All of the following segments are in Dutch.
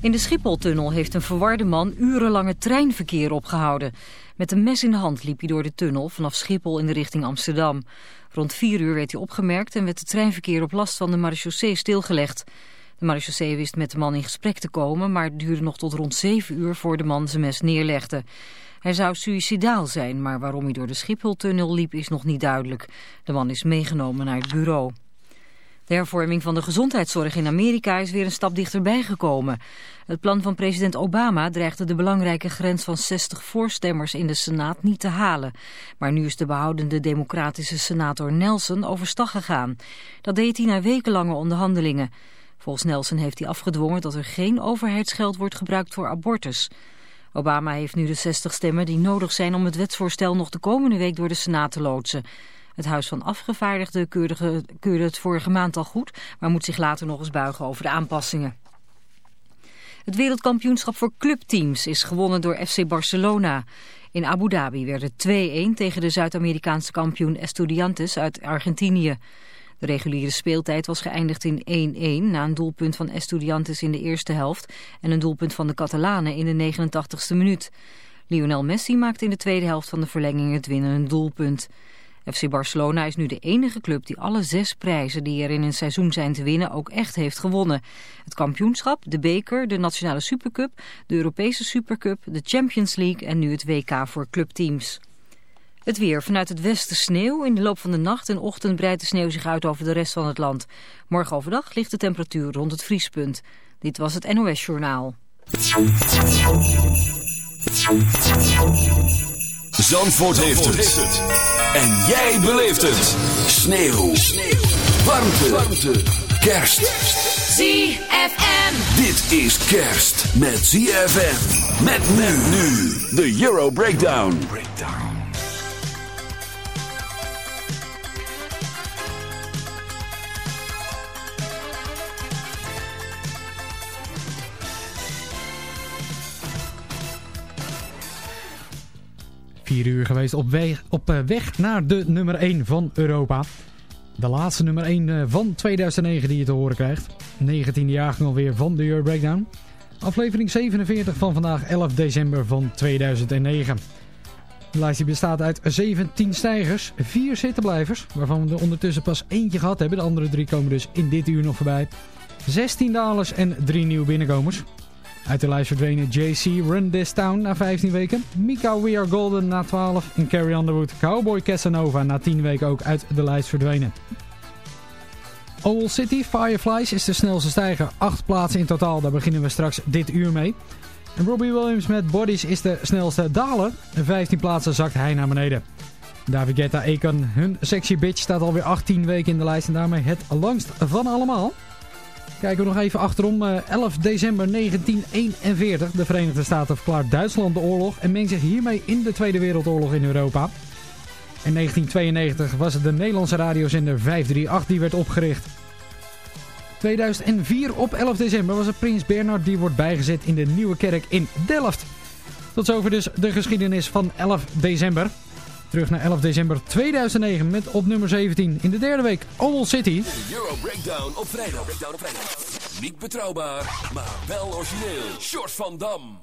In de Schipholtunnel heeft een verwarde man urenlange treinverkeer opgehouden. Met een mes in de hand liep hij door de tunnel vanaf Schiphol in de richting Amsterdam. Rond vier uur werd hij opgemerkt en werd het treinverkeer op last van de marechaussee stilgelegd. De marechaussee wist met de man in gesprek te komen, maar het duurde nog tot rond zeven uur voor de man zijn mes neerlegde. Hij zou suïcidaal zijn, maar waarom hij door de Schipholtunnel liep is nog niet duidelijk. De man is meegenomen naar het bureau. De hervorming van de gezondheidszorg in Amerika is weer een stap dichterbij gekomen. Het plan van president Obama dreigde de belangrijke grens van 60 voorstemmers in de Senaat niet te halen. Maar nu is de behoudende democratische senator Nelson overstag gegaan. Dat deed hij na wekenlange onderhandelingen. Volgens Nelson heeft hij afgedwongen dat er geen overheidsgeld wordt gebruikt voor abortus. Obama heeft nu de 60 stemmen die nodig zijn om het wetsvoorstel nog de komende week door de Senaat te loodsen. Het Huis van Afgevaardigden keurde, het vorige maand al goed, maar moet zich later nog eens buigen over de aanpassingen. Het wereldkampioenschap voor clubteams is gewonnen door FC Barcelona. In Abu Dhabi werd het 2-1 tegen de Zuid-Amerikaanse kampioen Estudiantes uit Argentinië. De reguliere speeltijd was geëindigd in 1-1 na een doelpunt van Estudiantes in de eerste helft en een doelpunt van de Catalanen in de 89ste minuut. Lionel Messi maakte in de tweede helft van de verlenging het winnende doelpunt. FC Barcelona is nu de enige club die alle zes prijzen die er in een seizoen zijn te winnen ook echt heeft gewonnen. Het kampioenschap, de beker, de nationale supercup, de Europese supercup, de Champions League en nu het WK voor clubteams. Het weer. Vanuit het westen sneeuw. In de loop van de nacht en ochtend breidt de sneeuw zich uit over de rest van het land. Morgen overdag ligt de temperatuur rond het vriespunt. Dit was het NOS Journaal. Zandvoort, heeft, het. En jij beleeft het. Sneeuw. Sneeuw. Warmte. Warmte. Kerst. ZFM. Dit is kerst met ZFM. Met men nu. De Euro Breakdown. Breakdown. Vier uur geweest op weg, op eh, weg naar de nummer 1 van Europa. De laatste nummer 1 eh, van 2009 die je te horen krijgt. 19e jaargang alweer van de Euro Breakdown. Aflevering 47 van vandaag 11 december van 2009. De lijst bestaat uit 17 stijgers, 4 zittenblijvers, waarvan we er ondertussen pas eentje gehad hebben. De andere drie komen dus in dit uur nog voorbij. 16 dalers en 3 nieuwe binnenkomers. Uit de lijst verdwenen JC Run This Town na 15 weken. Mika We Are Golden na 12. En Carrie Underwood Cowboy Casanova na 10 weken ook uit de lijst verdwenen. Owl City Fireflies is de snelste stijger. 8 plaatsen in totaal, daar beginnen we straks dit uur mee. En Robbie Williams met Bodies is de snelste daler. 15 plaatsen zakt hij naar beneden. David Guetta hun sexy bitch, staat alweer 18 weken in de lijst en daarmee het langst van allemaal. Kijken we nog even achterom. Eh, 11 december 1941. De Verenigde Staten verklaart Duitsland de oorlog en mengt zich hiermee in de Tweede Wereldoorlog in Europa. In 1992 was het de Nederlandse radiozender 538 die werd opgericht. 2004 op 11 december was het Prins Bernard die wordt bijgezet in de Nieuwe Kerk in Delft. Tot zover dus de geschiedenis van 11 december terug naar 11 december 2009 met op nummer 17 in de derde week Owl City. De Euro Breakdown op vrijdag. Breakdown op vrijdag. Niet betrouwbaar, maar wel origineel. Short van Dam.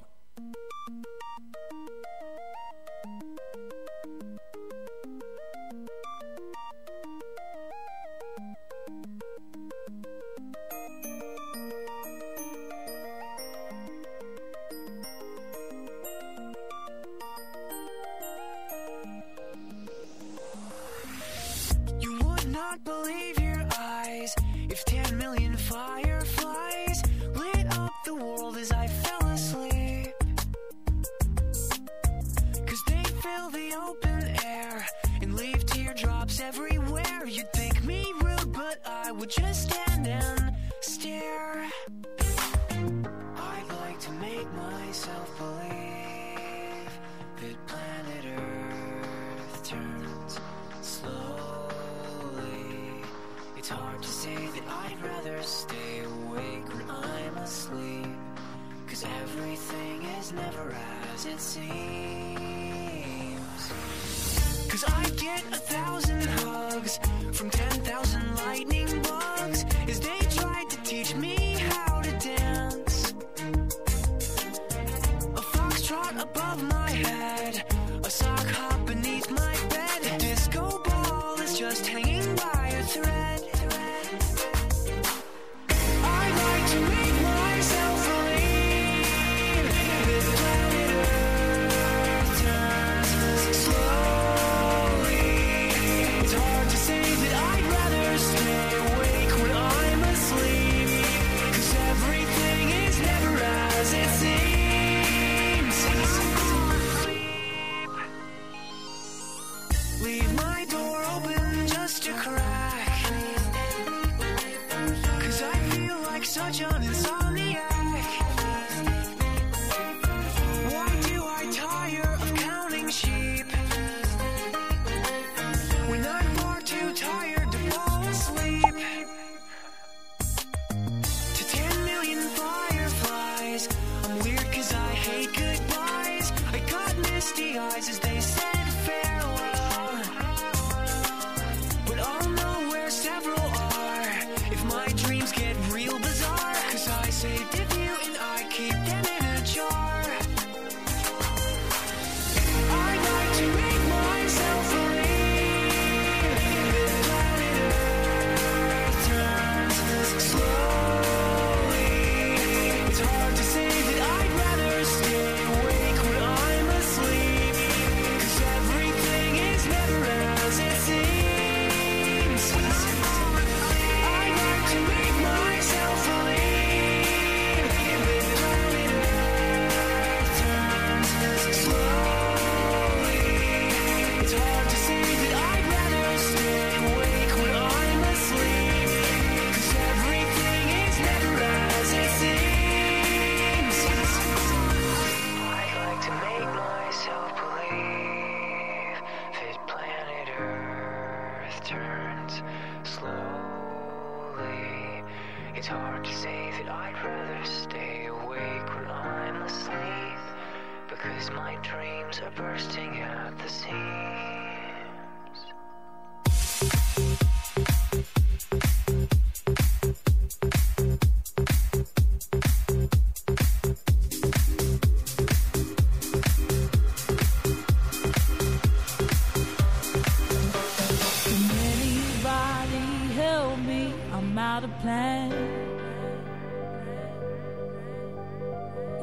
plan.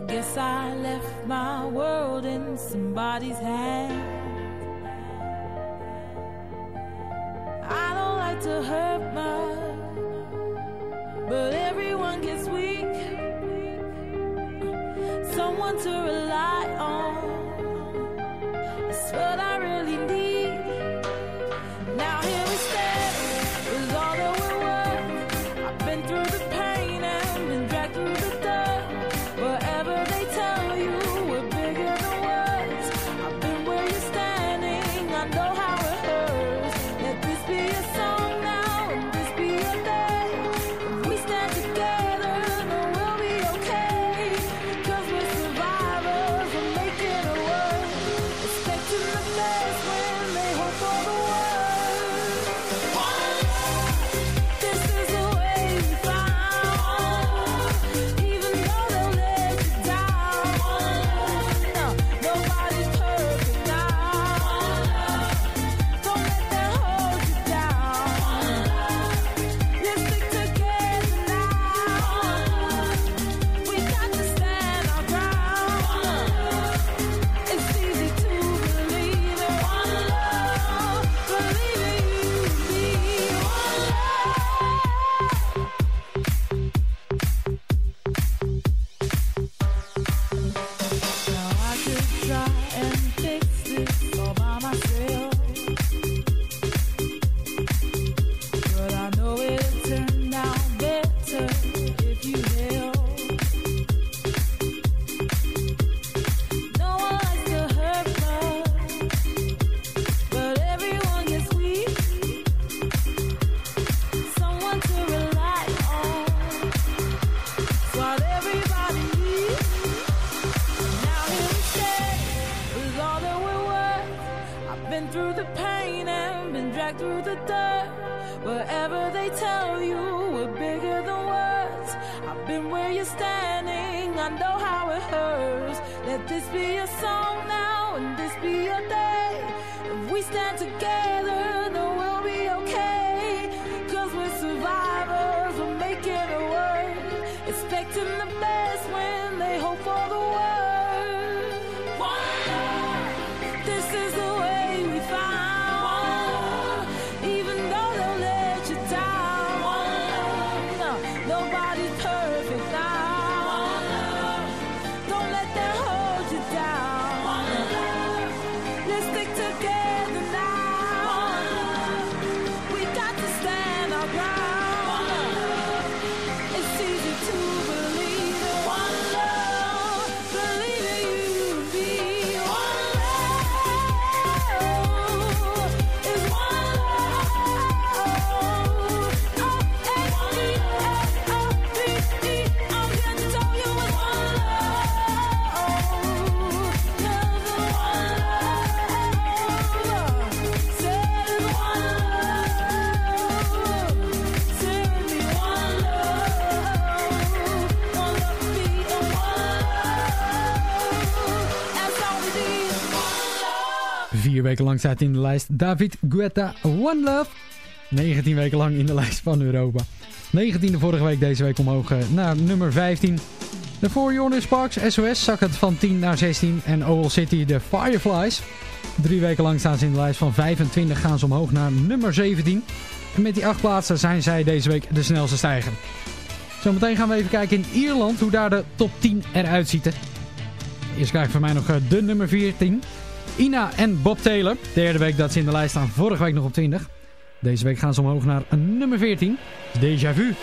Guess I left my world in somebody's hands. I don't like to hurt much, but everyone gets weak. Someone to rely weken lang staat in de lijst David Guetta One Love. 19 weken lang in de lijst van Europa. 19e vorige week, deze week omhoog eh, naar nummer 15. De For Jonas Sparks SOS zak het van 10 naar 16. En Owl City de Fireflies. Drie weken lang staan ze in de lijst van 25 gaan ze omhoog naar nummer 17. En met die acht plaatsen zijn zij deze week de snelste stijger. Zometeen gaan we even kijken in Ierland hoe daar de top 10 eruit ziet. Eerst krijg ik van mij nog eh, de nummer 14. Ina en Bob Taylor. Derde week dat ze in de lijst staan. Vorige week nog op 20. Deze week gaan ze omhoog naar nummer 14. Déjà vu.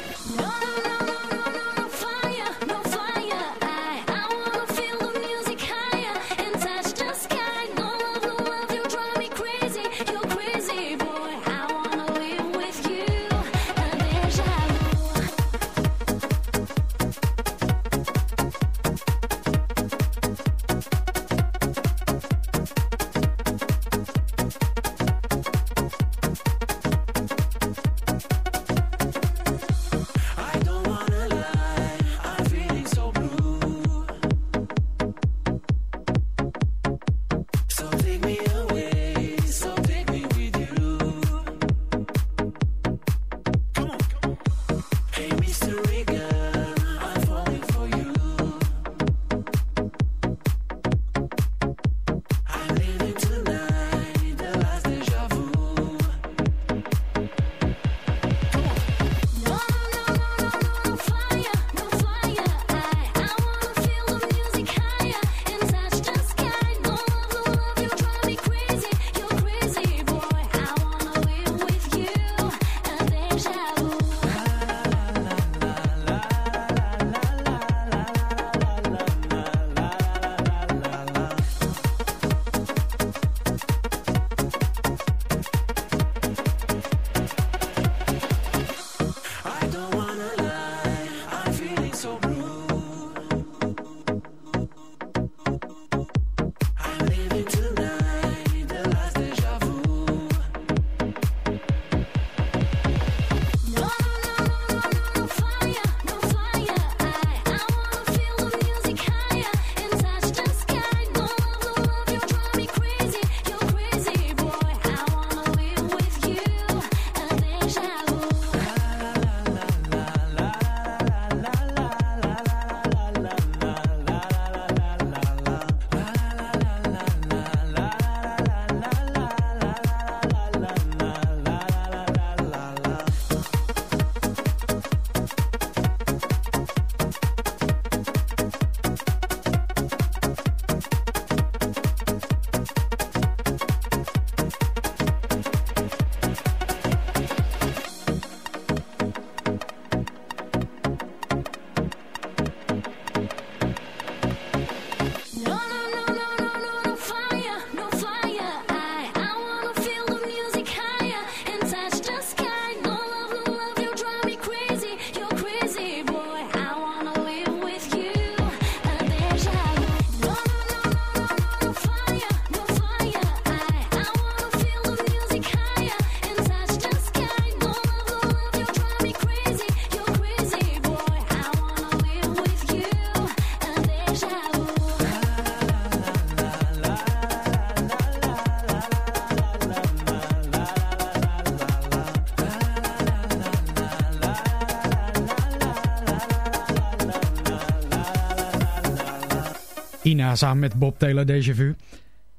Ina samen met Bob Taylor Déjà Vu.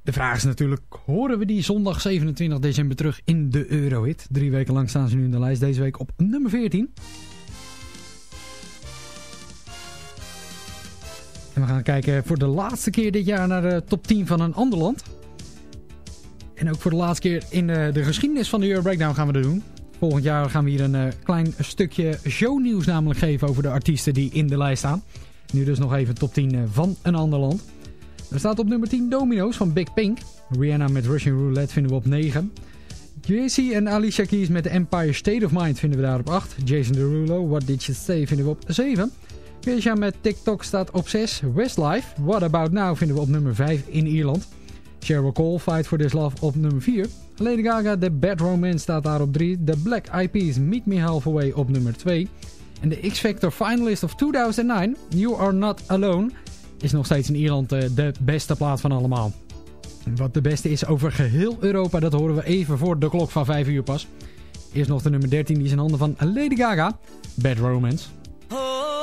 De vraag is natuurlijk, horen we die zondag 27 december terug in de Eurohit? Drie weken lang staan ze nu in de lijst, deze week op nummer 14. En we gaan kijken voor de laatste keer dit jaar naar de top 10 van een ander land. En ook voor de laatste keer in de, de geschiedenis van de Euro Breakdown gaan we dat doen. Volgend jaar gaan we hier een uh, klein stukje shownieuws namelijk geven over de artiesten die in de lijst staan. Nu dus nog even top 10 uh, van een ander land. Er staat op nummer 10 Domino's van Big Pink. Rihanna met Russian Roulette vinden we op 9. JC en Alicia Keys met Empire State of Mind vinden we daar op 8. Jason Derulo, What Did You Say vinden we op 7. Kesha met TikTok staat op 6. Westlife, What About Now vinden we op nummer 5 in Ierland. Cheryl Cole, Fight For This Love op nummer 4. Lady Gaga, The Bad Romance staat daar op 3. The Black Eyed Peas, Meet Me Halfway op nummer 2. En de X-Factor Finalist of 2009, You Are Not Alone, is nog steeds in Ierland uh, de beste plaat van allemaal. Wat de beste is over geheel Europa, dat horen we even voor de klok van 5 uur pas. Eerst nog de nummer 13, die is in handen van Lady Gaga, Bad Romance. romance.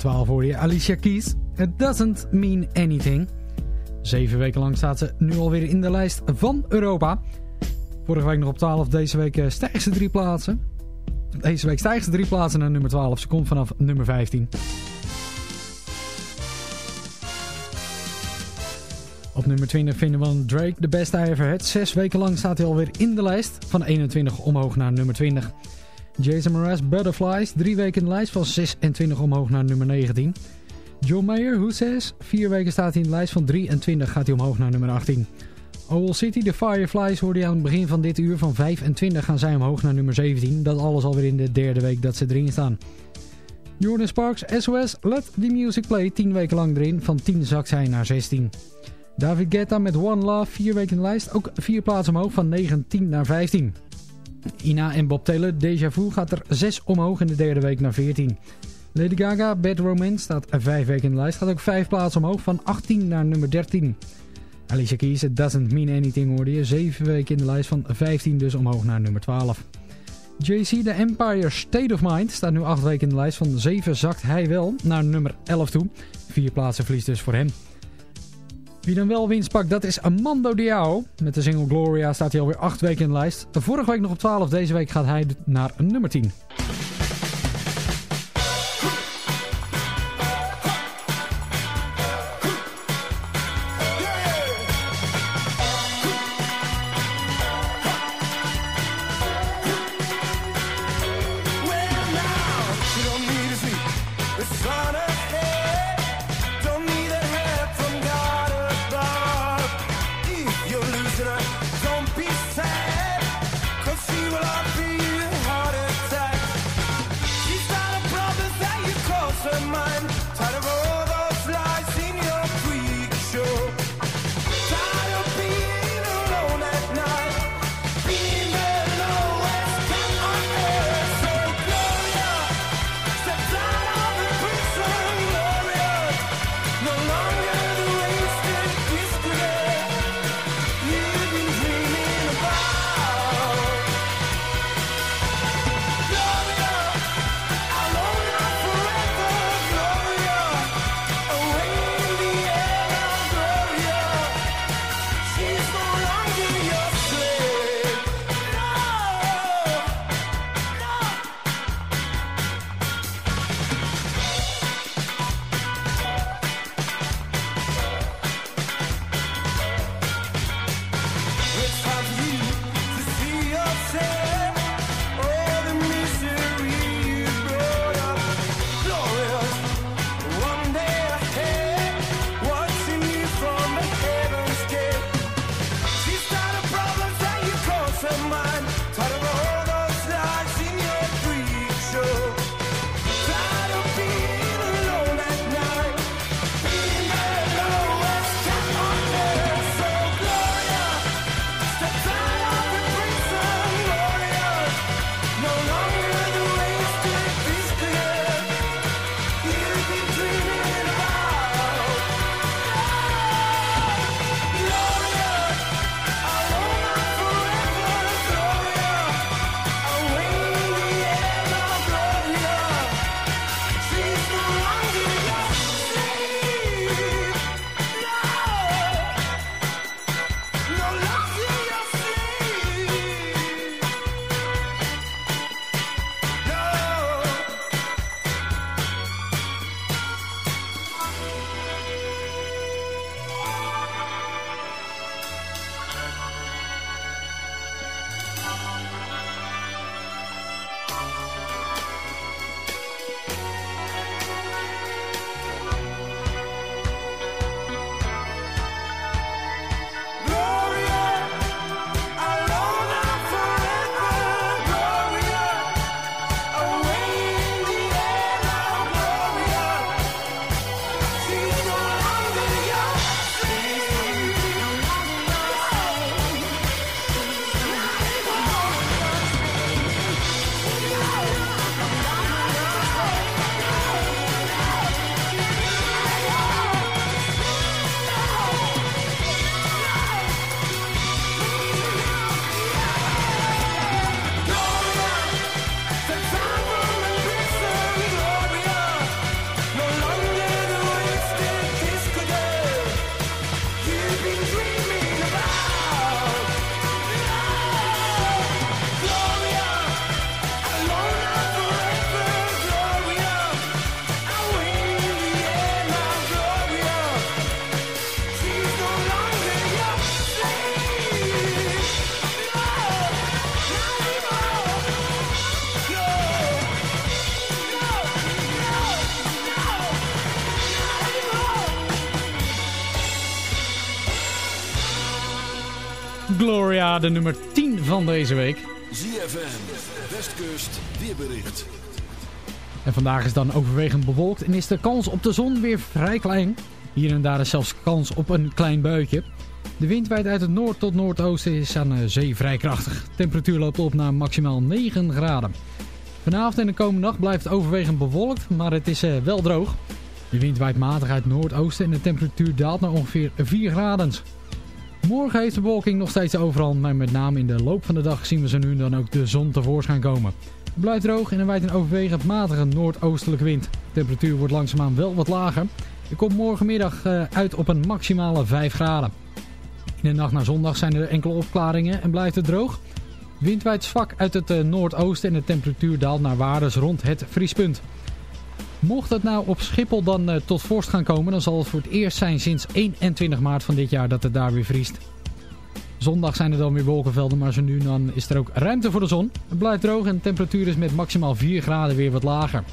12 hoor je Alicia Keys. It doesn't mean anything. Zeven weken lang staat ze nu alweer in de lijst van Europa. Vorige week nog op 12, deze week eh, stijgt ze drie plaatsen. Deze week stijgt ze drie plaatsen naar nummer 12. Ze komt vanaf nummer 15. Op nummer 20 vinden we Drake, The Best I Ever Had. Zes weken lang staat hij alweer in de lijst. Van 21 omhoog naar nummer 20. Jason Mraz, Butterflies. Drie weken in de lijst van 26 omhoog naar nummer 19. John Mayer, Who Says. Vier weken staat hij in de lijst van 23 gaat hij omhoog naar nummer 18. Owl City, The Fireflies hoorde je aan het begin van dit uur. Van 25 gaan zij omhoog naar nummer 17. Dat alles alweer in de derde week dat ze erin staan. Jordan Sparks, SOS, Let The Music Play. 10 weken lang erin. Van 10 zakt zij naar 16. David Guetta met One Love, 4 weken in de lijst. Ook 4 plaatsen omhoog van 19 naar 15. Ina en Bob Taylor, Deja Vu gaat er 6 omhoog in de derde week naar 14. Lady Gaga, Bad Romance staat 5 weken in de lijst. Gaat ook 5 plaatsen omhoog van 18 naar nummer 13. Alicia Keys, It Doesn't Mean Anything hoorde je. 7 weken in de lijst van 15 dus omhoog naar nummer 12. JC, The Empire State of Mind staat nu 8 weken in de lijst. Van 7 zakt hij wel naar nummer 11 toe. 4 plaatsen verlies dus voor hem. Wie dan wel winst pakt, dat is Amando Diao. Met de single Gloria staat hij alweer 8 weken in de lijst. Vorige week nog op 12, deze week gaat hij naar nummer 10. De nummer 10 van deze week. ZFM, Westkust, weerbericht. En vandaag is dan overwegend bewolkt en is de kans op de zon weer vrij klein. Hier en daar is zelfs kans op een klein buitje. De wind waait uit het noord tot noordoosten is aan de zee vrij krachtig. De temperatuur loopt op naar maximaal 9 graden. Vanavond en de komende nacht blijft het overwegend bewolkt, maar het is eh, wel droog. De wind waait matig uit het noordoosten en de temperatuur daalt naar ongeveer 4 graden. Morgen heeft de bewolking nog steeds overhand, maar met name in de loop van de dag zien we ze nu dan ook de zon tevoorschijn komen. Het blijft droog en er waait een overwegend matige noordoostelijke wind. De temperatuur wordt langzaamaan wel wat lager. Het komt morgenmiddag eh, uit op een maximale 5 graden. In de nacht naar zondag zijn er enkele opklaringen en blijft het droog. Wind waait zwak uit het eh, noordoosten en de temperatuur daalt naar waardes rond het vriespunt. Mocht het nou op Schiphol dan uh, tot vorst gaan komen, dan zal het voor het eerst zijn sinds 21 maart van dit jaar dat het daar weer vriest. Zondag zijn er dan weer wolkenvelden, maar zo nu dan is er ook ruimte voor de zon. Het blijft droog en de temperatuur is met maximaal 4 graden weer wat lager.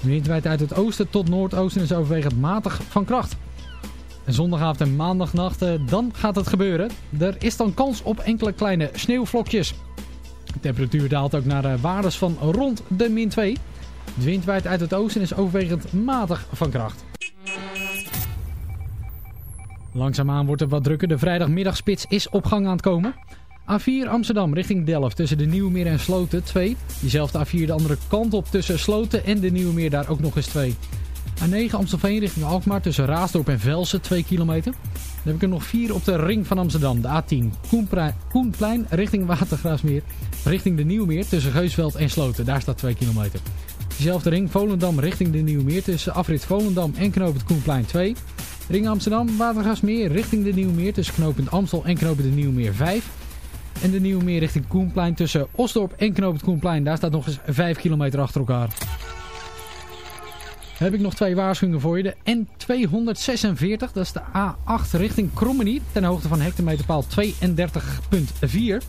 De wind waait uit het oosten tot noordoosten en is overwegend matig van kracht. En zondagavond en maandagnacht, uh, dan gaat het gebeuren. Er is dan kans op enkele kleine sneeuwvlokjes. De temperatuur daalt ook naar uh, waardes van rond de min 2. De wind waait uit het oosten en is overwegend matig van kracht. Langzaamaan wordt het wat drukker. De vrijdagmiddagspits is op gang aan het komen. A4 Amsterdam richting Delft tussen de Nieuwmeer en Sloten 2. Diezelfde A4 de andere kant op tussen Sloten en de Nieuwmeer daar ook nog eens 2. A9 Amstelveen richting Alkmaar tussen Raasdorp en Velsen 2 kilometer. Dan heb ik er nog 4 op de ring van Amsterdam. De A10 Koenplein richting Watergraafsmeer. Richting de Nieuwmeer tussen Geusveld en Sloten. Daar staat 2 kilometer. Diezelfde ring Volendam richting de Nieuwmeer tussen afrit Volendam en knooppunt Koenplein 2. Ring Amsterdam Watergasmeer richting de Nieuwmeer tussen knooppunt Amstel en knooppunt de Nieuwmeer 5. En de Nieuwmeer richting Koenplein tussen Osdorp en knooppunt Koenplein. Daar staat nog eens 5 kilometer achter elkaar. Dan heb ik nog twee waarschuwingen voor je. De N246, dat is de A8 richting Krommenie. Ten hoogte van hectometerpaal 32.4.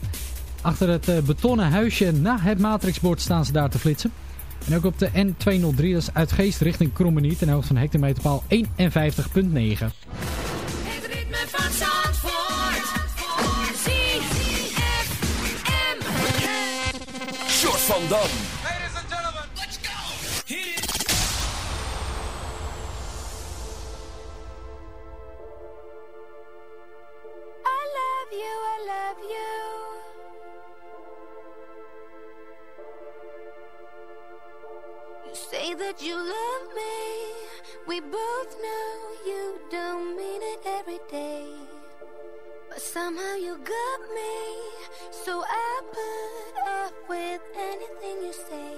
Achter het betonnen huisje na het matrixbord staan ze daar te flitsen. En ook op de N203, dat is uit Geest richting Krommenie, ten hoogte van hectometerpaal 51.9. Het ritme van Zandvoort. Short van Dam. Ladies and gentlemen, let's go! Hit it! I love you, I love you. You say that you love me. We both know you don't mean it every day. But somehow you got me. So I put up with anything you say.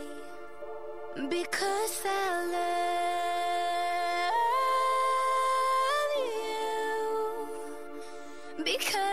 Because I love you. Because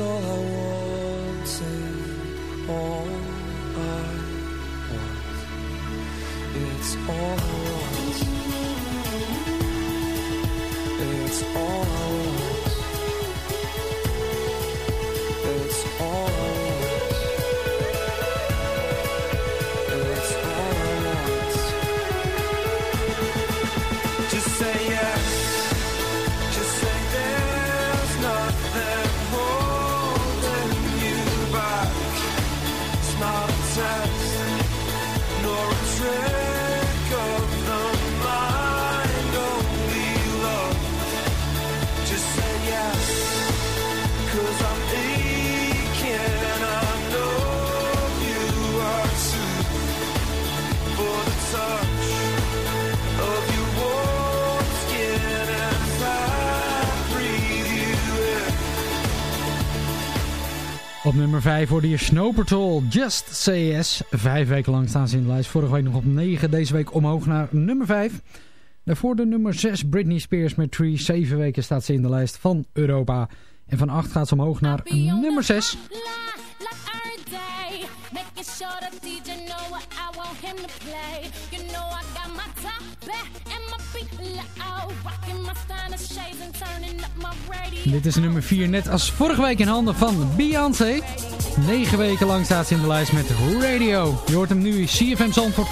all I want. 5 hoorde je Snow Patrol, Just CS. Vijf weken lang staan ze in de lijst. Vorige week nog op 9, deze week omhoog naar nummer 5. Daarvoor de nummer 6, Britney Spears met Tree. Zeven weken staat ze in de lijst van Europa. En van 8 gaat ze omhoog naar nummer 6. Dit is nummer 4, net als vorige week in handen van Beyoncé. Negen weken lang staat ze in de lijst met Radio. Je hoort hem nu, CFM Zandvoort.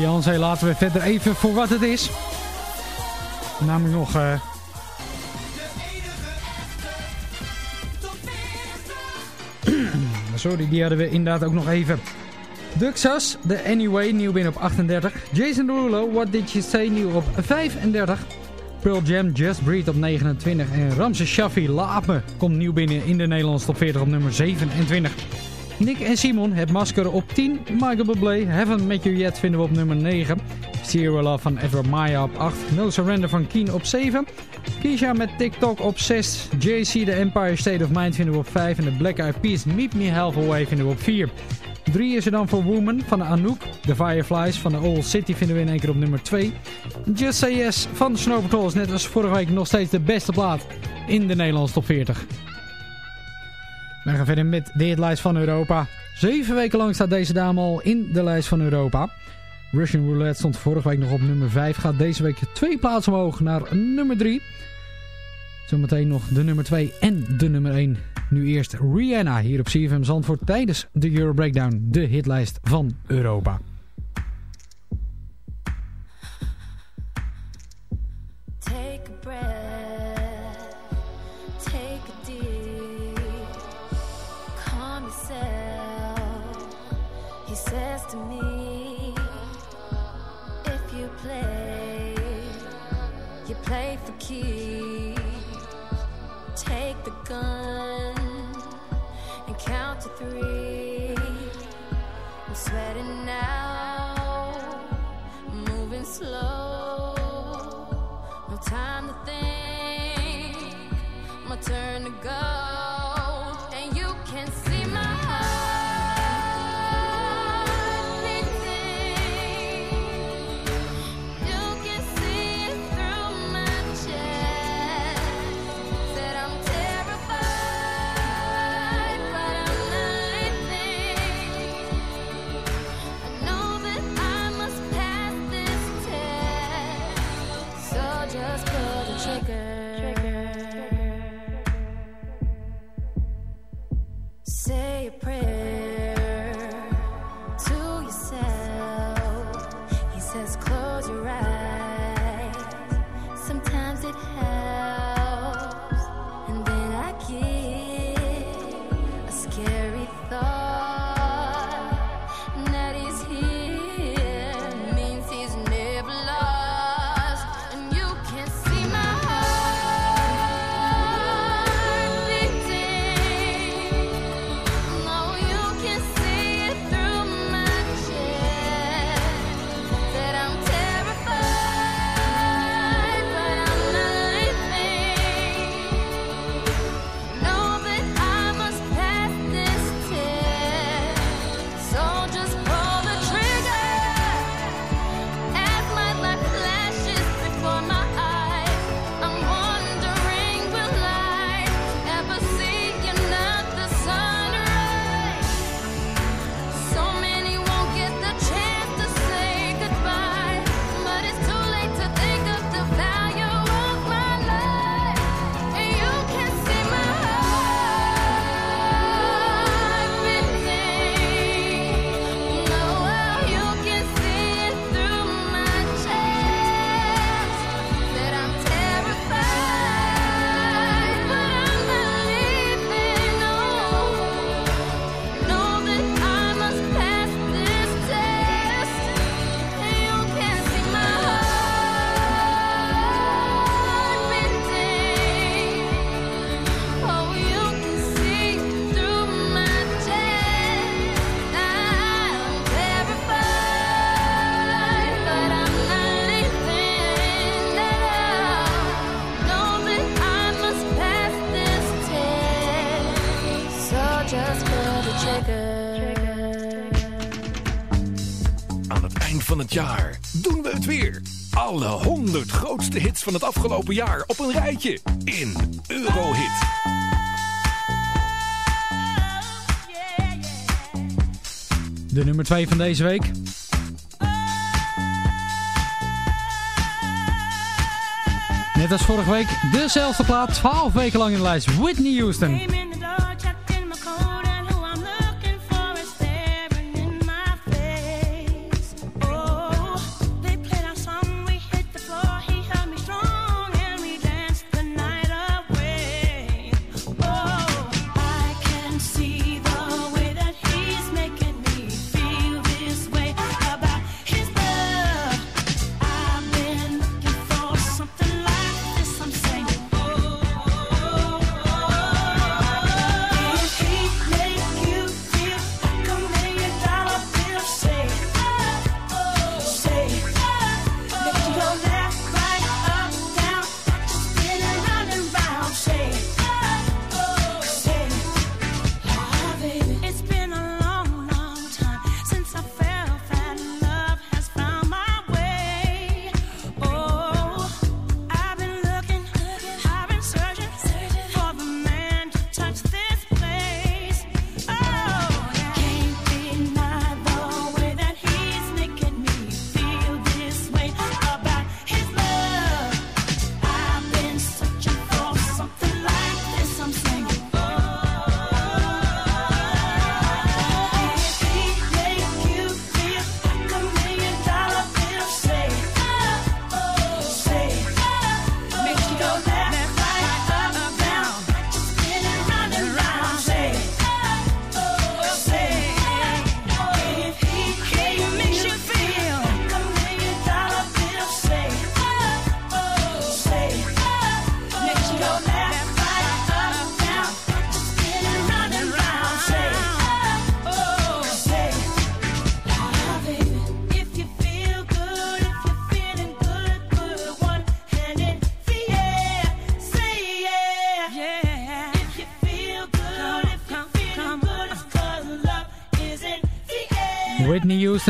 Beyoncé laten we verder even voor wat het is. Namelijk nog... Uh... Sorry, die hadden we inderdaad ook nog even. Duxas, The Anyway, nieuw binnen op 38. Jason Derulo, What Did You Say, nieuw op 35. Pearl Jam, Just Breathe op 29. En Ramse Shaffi, Me, komt nieuw binnen in de Nederlandse top 40 op nummer 27. Nick en Simon, Het Masker op 10. Michael Bublé, Heaven Met You Yet vinden we op nummer 9. Zero Love van Edward Maya op 8. No Surrender van Keen op 7. Keisha met TikTok op 6. JC The Empire State of Mind vinden we op 5. En de Black Eyed Peas Meet Me Halfway vinden we op 4. 3 is er dan voor Woman van Anouk. The Fireflies van de Old City vinden we in één keer op nummer 2. Just Say Yes van Snow Patrol is net als vorige week nog steeds de beste plaat in de Nederlandse top 40. We gaan verder met de hitlijst van Europa. Zeven weken lang staat deze dame al in de lijst van Europa. Russian Roulette stond vorige week nog op nummer 5. Gaat deze week twee plaatsen omhoog naar nummer 3. Zometeen nog de nummer 2 en de nummer 1. Nu eerst Rihanna hier op CFM Zandvoort tijdens de Euro Breakdown. De hitlijst van Europa. play. You play for keeps. Take the gun and count to three. I'm sweating now, moving slow. Alle 100 grootste hits van het afgelopen jaar op een rijtje in Eurohit. De nummer 2 van deze week. Net als vorige week, dezelfde plaat, 12 weken lang in de lijst. Whitney Houston.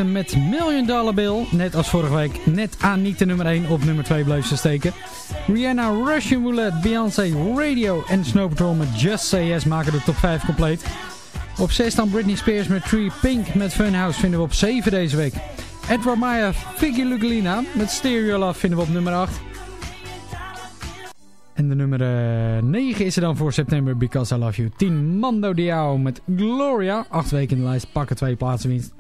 Met Million Dollar Bill. Net als vorige week. Net aan niet de nummer 1 op nummer 2 bleef ze steken. Rihanna, Russian Roulette, Beyoncé, Radio en Snow Patrol met Just Say Yes maken de top 5 compleet. Op 6 dan Britney Spears met Tree Pink met Funhouse vinden we op 7 deze week. Edward Maya, Figgy Lugalina met Stereo Love vinden we op nummer 8. En de nummer 9 eh, is er dan voor september Because I Love You. 10 Mando Diao met Gloria. 8 weken in de lijst, pakken 2 plaatsen winst.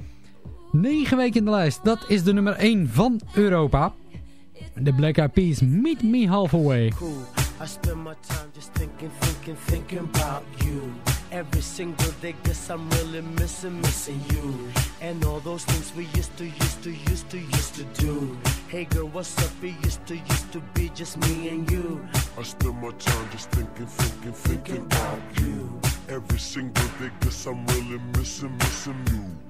9 weken in de lijst, dat is de nummer 1 van Europa. De Black Eyed Peas, Meet Me Halfway. Cool. I spend my time just thinking, thinking, thinking about you. Every single day, guess I'm really missing, missing you. And all those things we used to, used to, used to, used to do. Hey girl, what's up? It used to, used to be just me and you. I spend my time just thinking, thinking, thinking about you. Every single day, guess I'm really missing, missing you.